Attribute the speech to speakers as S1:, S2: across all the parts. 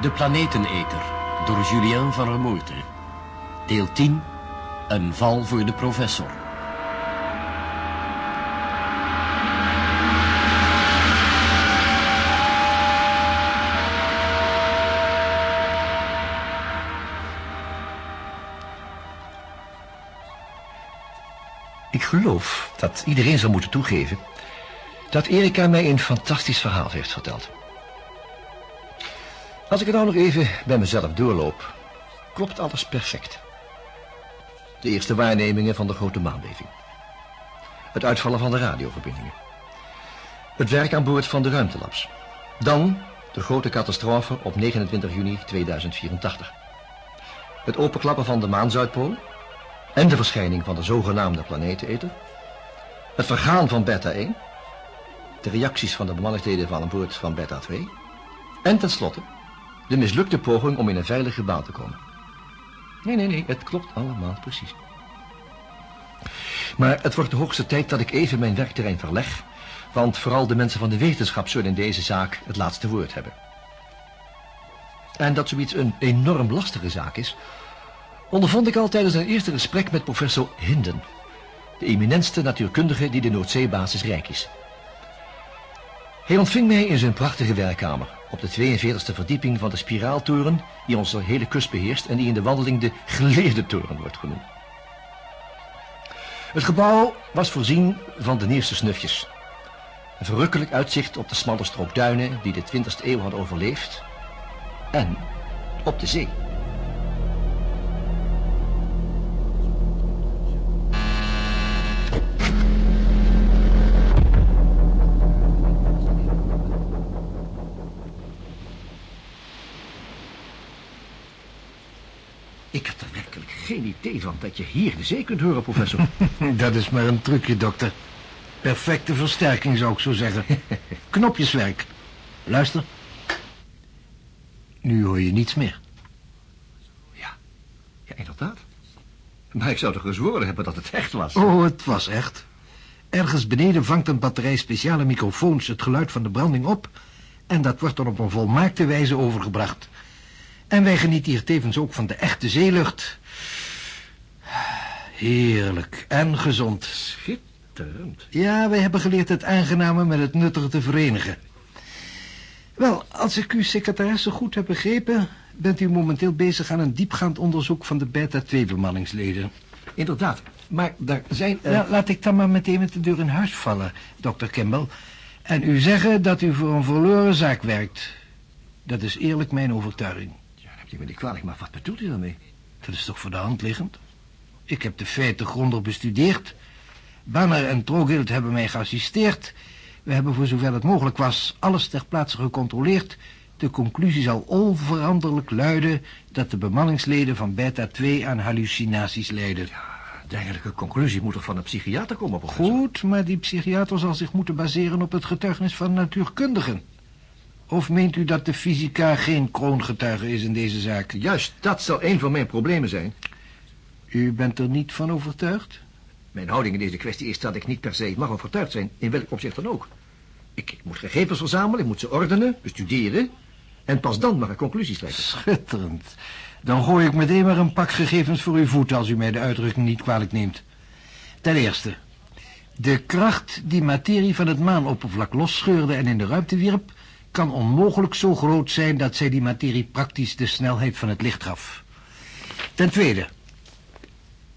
S1: De Planeteneter door Julien van Remoerte. Deel 10. Een val voor de professor.
S2: Ik geloof dat iedereen zal moeten toegeven dat Erika mij een fantastisch verhaal heeft verteld. Als ik het nou nog even bij mezelf doorloop, klopt alles perfect. De eerste waarnemingen van de grote maanbeving. Het uitvallen van de radioverbindingen. Het werk aan boord van de ruimtelabs. Dan de grote catastrofe op 29 juni 2084. Het openklappen van de maanzuidpool en de verschijning van de zogenaamde planeteneter. Het vergaan van Beta 1. De reacties van de bemanningsleden van aan boord van Beta 2. En tenslotte de mislukte poging om in een veilige baan te komen. Nee, nee, nee, het klopt allemaal precies. Maar het wordt de hoogste tijd dat ik even mijn werkterrein verleg... want vooral de mensen van de wetenschap zullen in deze zaak het laatste woord hebben. En dat zoiets een enorm lastige zaak is... ondervond ik al tijdens een eerste gesprek met professor Hinden... de eminentste natuurkundige die de Noordzeebasis rijk is. Hij ontving mij in zijn prachtige werkkamer... op de 42e verdieping van de spiraaltoren... die onze hele kust beheerst... en die in de wandeling de geleerde toren wordt genoemd. Het gebouw was voorzien van de nieuwste snufjes. Een verrukkelijk uitzicht op de smalle strook duinen... die de 20e eeuw had overleefd... en op de zee. Idee van dat je hier de zee kunt horen, professor.
S3: Dat is maar een trucje, dokter. Perfecte versterking, zou ik zo zeggen. Knopjeswerk. Luister. Nu hoor je niets meer.
S2: Ja, ja, inderdaad. Maar ik zou toch gezworen hebben dat het echt was.
S3: Oh, het was echt. Ergens beneden vangt een batterij speciale microfoons het geluid van de branding op... en dat wordt dan op een volmaakte wijze overgebracht. En wij genieten hier tevens ook van de echte zeelucht. Heerlijk en gezond.
S2: Schitterend.
S3: Ja, wij hebben geleerd het aangename met het nuttige te verenigen. Wel, als ik uw secretaresse goed heb begrepen... bent u momenteel bezig aan een diepgaand onderzoek van de beta-2-bemanningsleden.
S2: Inderdaad. Maar daar zijn... er-
S3: Ja, laat ik dan maar meteen met de deur in huis vallen, dokter Kimball. En u zeggen dat u voor een verloren zaak werkt. Dat is eerlijk mijn overtuiging.
S2: Ja, heb je me niet kwalijk, maar wat bedoelt u daarmee?
S3: Dat is toch voor de hand liggend? Ik heb de feiten grondig bestudeerd. Banner en Trogild hebben mij geassisteerd. We hebben voor zover het mogelijk was alles ter plaatse gecontroleerd. De conclusie zal onveranderlijk luiden dat de bemanningsleden van Beta 2 aan hallucinaties lijden.
S2: De eigenlijke conclusie moet toch van een psychiater komen, professor?
S3: Goed, maar die psychiater zal zich moeten baseren op het getuigenis van natuurkundigen. Of meent u dat de fysica geen kroongetuige is in deze zaak?
S2: Juist, dat zal een van mijn problemen zijn.
S3: U bent er niet van overtuigd?
S2: Mijn houding in deze kwestie is dat ik niet per se mag overtuigd zijn, in welk opzicht dan ook. Ik moet gegevens verzamelen, ik moet ze ordenen, bestuderen... en pas dan mag ik conclusies trekken.
S3: Schitterend. Dan gooi ik meteen maar een pak gegevens voor uw voeten als u mij de uitdrukking niet kwalijk neemt. Ten eerste, de kracht die materie van het maanoppervlak losscheurde en in de ruimte wierp, kan onmogelijk zo groot zijn dat zij die materie praktisch de snelheid van het licht gaf. Ten tweede,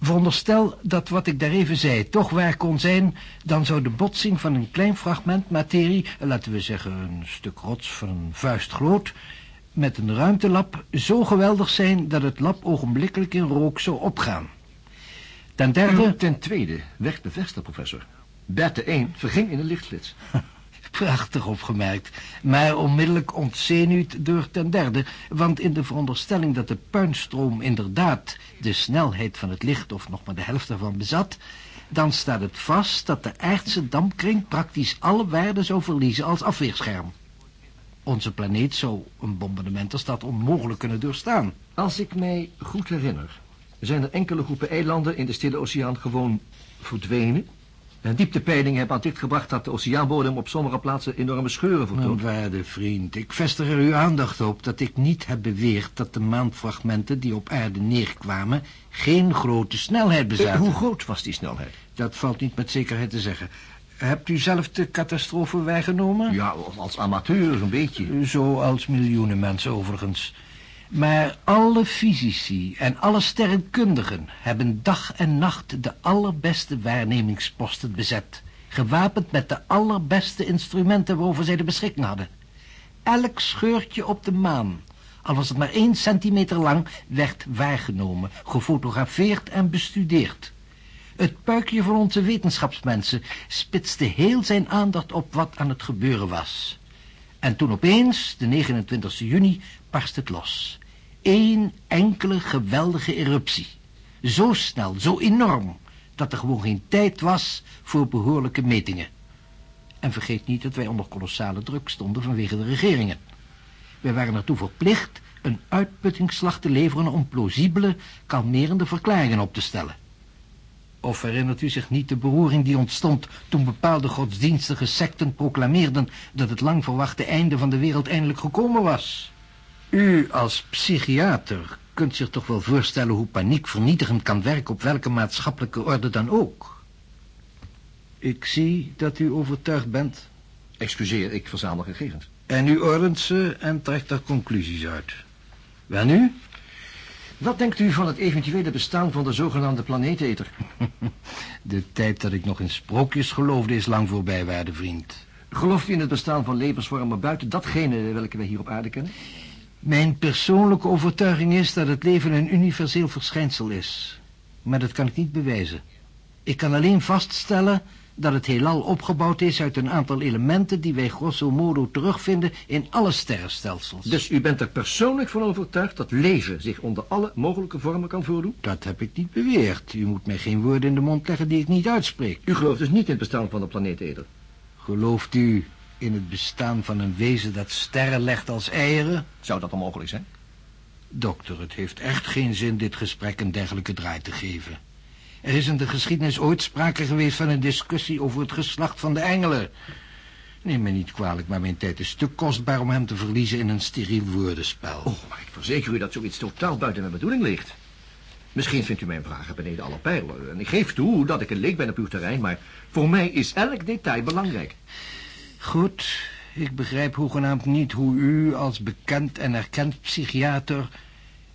S3: veronderstel dat wat ik daar even zei toch waar kon zijn, dan zou de botsing van een klein fragment materie, eh, laten we zeggen een stuk rots van een vuist groot, met een ruimtelab zo geweldig zijn dat het lab ogenblikkelijk in rook zou opgaan. Ten derde...
S2: Ten tweede werd bevestigd, professor. Berte 1 verging in een lichtflits.
S3: Prachtig opgemerkt, maar onmiddellijk ontzenuwd door ten derde, want in de veronderstelling dat de puinstroom inderdaad de snelheid van het licht of nog maar de helft ervan bezat, dan staat het vast dat de aardse dampkring praktisch alle waarden zou verliezen als afweerscherm. Onze planeet zou een bombardement als dat onmogelijk kunnen doorstaan.
S2: Als ik mij goed herinner, zijn er enkele groepen eilanden in de Stille Oceaan gewoon verdwenen. En dieptepeilingen hebben aan licht gebracht dat de oceaanbodem op sommige plaatsen enorme scheuren
S3: Mijn
S2: vertoont.
S3: waarde vriend, ik vestig er uw aandacht op dat ik niet heb beweerd dat de maanfragmenten die op aarde neerkwamen geen grote snelheid
S2: Eh,
S3: bezaten.
S2: hoe groot was die snelheid?
S3: Dat valt niet met zekerheid te zeggen. Hebt u zelf de catastrofe waargenomen?
S2: Ja, als amateur zo'n beetje.
S3: Zoals miljoenen mensen overigens. Maar alle fysici en alle sterrenkundigen hebben dag en nacht de allerbeste waarnemingsposten bezet. Gewapend met de allerbeste instrumenten waarover zij de beschikking hadden. Elk scheurtje op de maan, al was het maar één centimeter lang, werd waargenomen, gefotografeerd en bestudeerd. Het puikje van onze wetenschapsmensen spitste heel zijn aandacht op wat aan het gebeuren was. En toen opeens, de 29 juni, barst het los. Eén enkele geweldige eruptie. Zo snel, zo enorm, dat er gewoon geen tijd was voor behoorlijke metingen. En vergeet niet dat wij onder kolossale druk stonden vanwege de regeringen. Wij waren ertoe verplicht een uitputtingsslag te leveren om plausibele, kalmerende verklaringen op te stellen. Of herinnert u zich niet de beroering die ontstond toen bepaalde godsdienstige secten proclameerden dat het lang verwachte einde van de wereld eindelijk gekomen was? U als psychiater kunt zich toch wel voorstellen hoe paniek vernietigend kan werken op welke maatschappelijke orde dan ook. Ik zie dat u overtuigd bent.
S2: Excuseer, ik verzamel gegevens.
S3: En u ordent ze en trekt er conclusies uit. Wel nu?
S2: Wat denkt u van het eventuele bestaan van de zogenaamde planeeteter?
S3: De tijd dat ik nog in sprookjes geloofde is lang voorbij, waarde vriend.
S2: Gelooft u in het bestaan van levensvormen buiten datgene welke wij hier op aarde kennen?
S3: Mijn persoonlijke overtuiging is dat het leven een universeel verschijnsel is. Maar dat kan ik niet bewijzen. Ik kan alleen vaststellen dat het heelal opgebouwd is uit een aantal elementen die wij grosso modo terugvinden in alle sterrenstelsels.
S2: Dus u bent er persoonlijk van overtuigd dat leven zich onder alle mogelijke vormen kan voordoen?
S3: Dat heb ik niet beweerd. U moet mij geen woorden in de mond leggen die ik niet uitspreek.
S2: U gelooft dus niet in het bestaan van de planeeteter?
S3: Gelooft u in het bestaan van een wezen dat sterren legt als eieren?
S2: Zou dat onmogelijk zijn?
S3: Dokter, het heeft echt geen zin dit gesprek een dergelijke draai te geven. Er is in de geschiedenis ooit sprake geweest van een discussie over het geslacht van de engelen. Neem me niet kwalijk, maar mijn tijd is te kostbaar om hem te verliezen in een steriel woordenspel.
S2: Oh, maar ik verzeker u dat zoiets totaal buiten mijn bedoeling ligt. Misschien vindt u mijn vragen beneden alle pijlen. En ik geef toe dat ik een leek ben op uw terrein, maar voor mij is elk detail belangrijk.
S3: Goed, ik begrijp hoegenaamd niet hoe u als bekend en erkend psychiater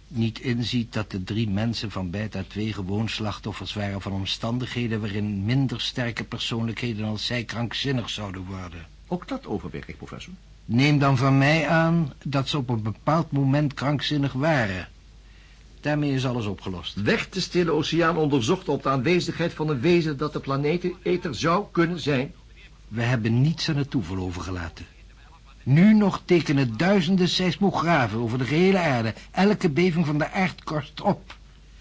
S3: niet inziet dat de drie mensen van Beta 2 gewoon slachtoffers waren van omstandigheden waarin minder sterke persoonlijkheden als zij krankzinnig zouden worden.
S2: Ook dat overweeg ik, professor.
S3: Neem dan van mij aan dat ze op een bepaald moment krankzinnig waren. Daarmee is alles opgelost.
S2: Weg de stille oceaan onderzocht op de aanwezigheid van een wezen dat de planeeteter zou kunnen zijn.
S3: We hebben niets aan het toeval overgelaten. Nu nog tekenen duizenden seismografen over de gehele aarde elke beving van de aardkorst op.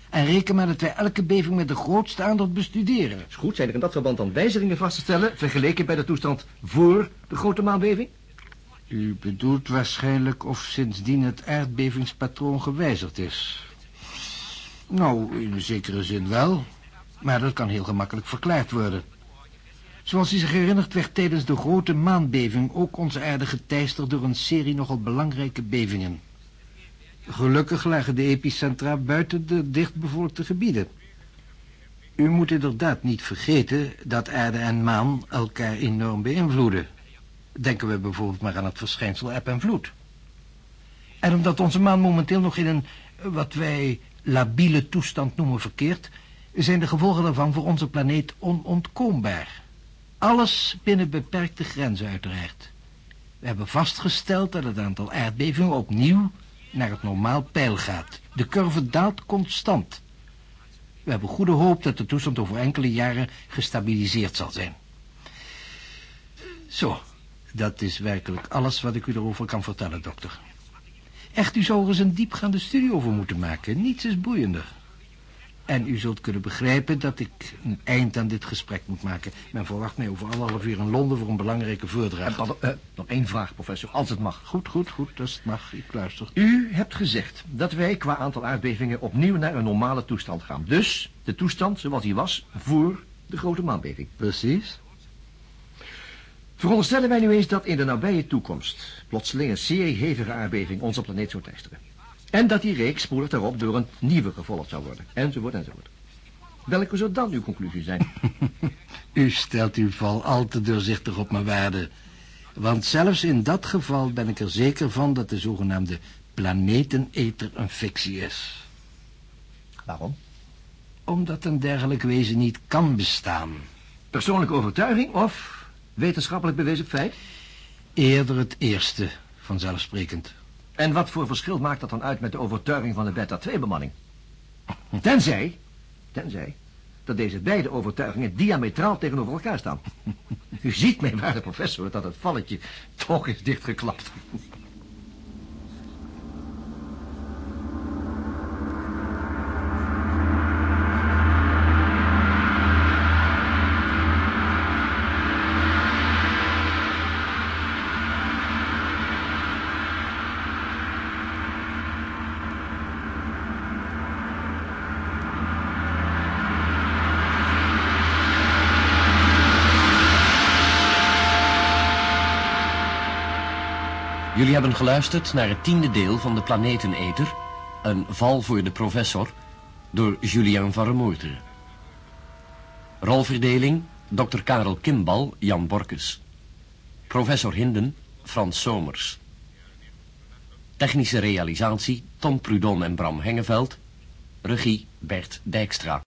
S3: En reken maar dat wij elke beving met de grootste aandacht bestuderen.
S2: Is goed, zijn er in dat verband dan wijzigingen vast te stellen... vergeleken bij de toestand voor de grote maanbeving?
S3: U bedoelt waarschijnlijk of sindsdien het aardbevingspatroon gewijzigd is. Nou, in een zekere zin wel. Maar dat kan heel gemakkelijk verklaard worden. Zoals u zich herinnert werd tijdens de grote maanbeving ook onze aarde geteisterd door een serie nogal belangrijke bevingen. Gelukkig lagen de epicentra buiten de dichtbevolkte gebieden. U moet inderdaad niet vergeten dat aarde en maan elkaar enorm beïnvloeden. Denken we bijvoorbeeld maar aan het verschijnsel eb en vloed. En omdat onze maan momenteel nog in een, wat wij labiele toestand noemen verkeerd... zijn de gevolgen daarvan voor onze planeet onontkoombaar. Alles binnen beperkte grenzen uiteraard. We hebben vastgesteld dat het aantal aardbevingen opnieuw naar het normaal peil gaat. De curve daalt constant. We hebben goede hoop dat de toestand over enkele jaren gestabiliseerd zal zijn. Zo, dat is werkelijk alles wat ik u erover kan vertellen, dokter. Echt, u zou er eens een diepgaande studie over moeten maken. Niets is boeiender. En u zult kunnen begrijpen dat ik een eind aan dit gesprek moet maken. Men verwacht mij over anderhalf uur in Londen voor een belangrijke voordracht.
S2: Eh, nog één vraag, professor, als het mag.
S3: Goed, goed, goed, als het mag. Ik luister.
S2: U hebt gezegd dat wij qua aantal aardbevingen opnieuw naar een normale toestand gaan. Dus de toestand zoals die was voor De grote maanbeving.
S3: Precies.
S2: Veronderstellen wij nu eens dat in de nabije toekomst... plotseling een serie hevige aardbeving onze planeet zou teisteren. En dat die reeks spoedig daarop door een nieuwe gevolgd zou worden. Enzovoort, enzovoort. Welke zou dan uw conclusie zijn?
S3: U stelt uw val al te doorzichtig op mijn waarde. Want zelfs in dat geval ben ik er zeker van dat de zogenaamde planeteneter een fictie is.
S2: Waarom?
S3: Omdat een dergelijk wezen niet kan bestaan.
S2: Persoonlijke overtuiging of wetenschappelijk bewezen feit?
S3: Eerder het eerste, vanzelfsprekend.
S2: En wat voor verschil maakt dat dan uit met de overtuiging van de beta-2-bemanning? Tenzij, tenzij, dat deze beide overtuigingen diametraal tegenover elkaar staan. U ziet, mijn waarde professor, dat het valletje toch is dichtgeklapt.
S1: Jullie hebben geluisterd naar het tiende deel van de Planeteneter, een val voor de professor, door Julien van Remoerteren. Rolverdeling, Dr. Karel Kimbal, Jan Borkes. Professor Hinden, Frans Somers. Technische realisatie, Tom Prudon en Bram Hengeveld. Regie, Bert Dijkstra.